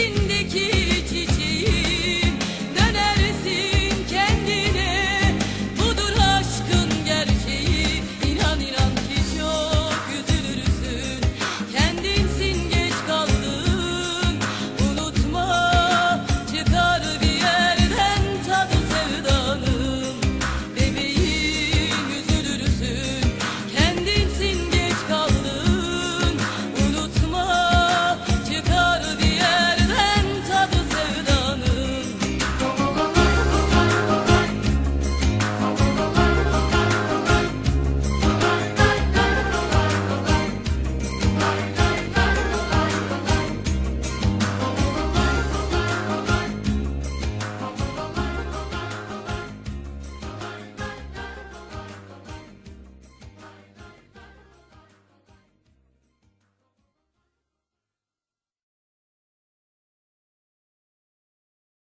içindeki